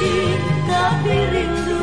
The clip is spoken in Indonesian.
membuat